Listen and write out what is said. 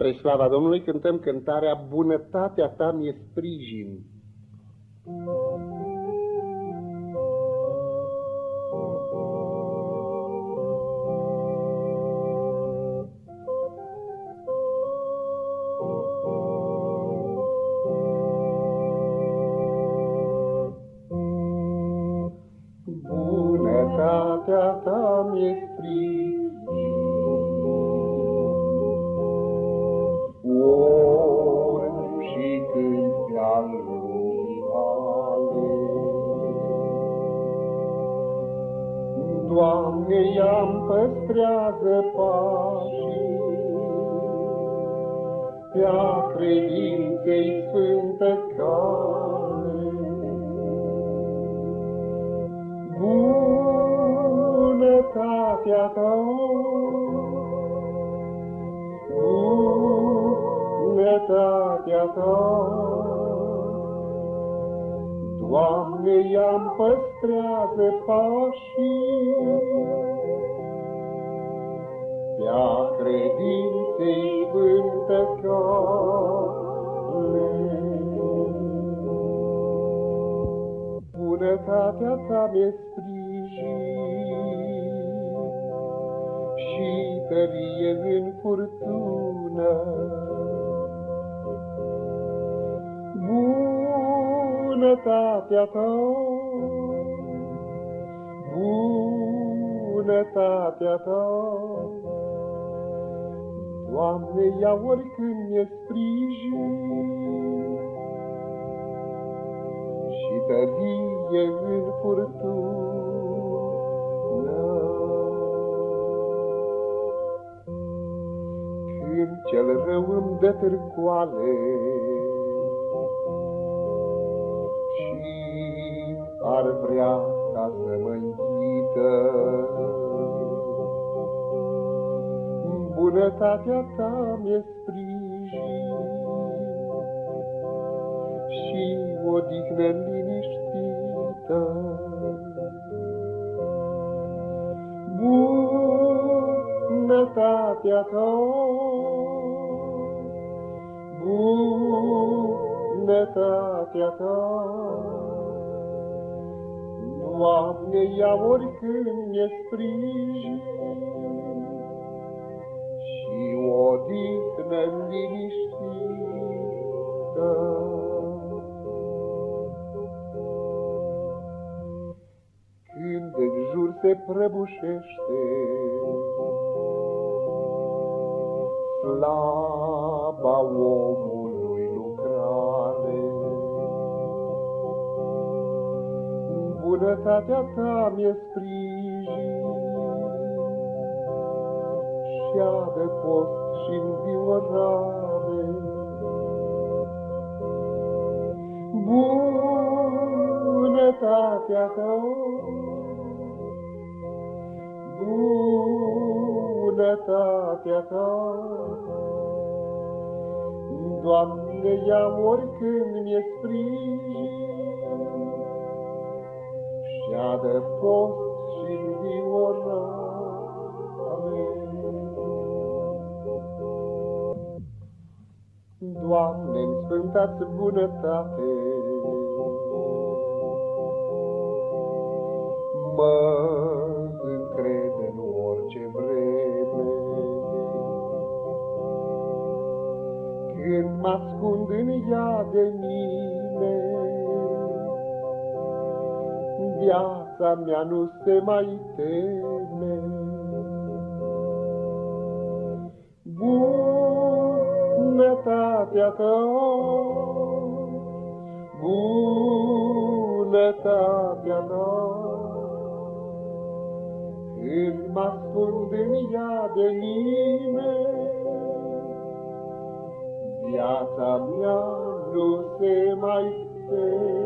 Spre slava Domnului cântăm cântarea Bunătatea ta mi-e sprijin. Bunătatea ta mi-e sprijin. Doamne, i-am păstrează pașii, Pe-a credinței sfântă cale. Bunătatea ta, bunătatea ta, Doamne, i-am păstrează pașii, Pe-a credinței sfântă cale. Bunătatea ta mi-e sprijin și tărie în furtună. Bunătatea ta, bunătatea ta. Doamne, ia oricând mi-e sprijin și tărie în furtună. Când cel rău îmi dă târcoale, ar vrea ca să mă închită. Bunătatea ta mi-e sprijin și odihnă liniștită. Bunătatea ta, bunătatea ta, Doamne, ia oricând mi-e sprijin și odihnă liniștită. Când în jur se prăbușește slaba omul, bunătatea ta mi-e sprijin și de post și înviorare. Bunătatea ta, bunătatea ta, Doamne, ia oricând mi-e sprijin, ea de post și înviorare. Doamne, în sfântați bunătate, mă încred în orice vreme. Când mă ascund în ea de mine, viața mea nu se mai teme. Bunătatea ta, bunătatea ta, când mă ascund în ea de mine, viața mea nu se mai teme.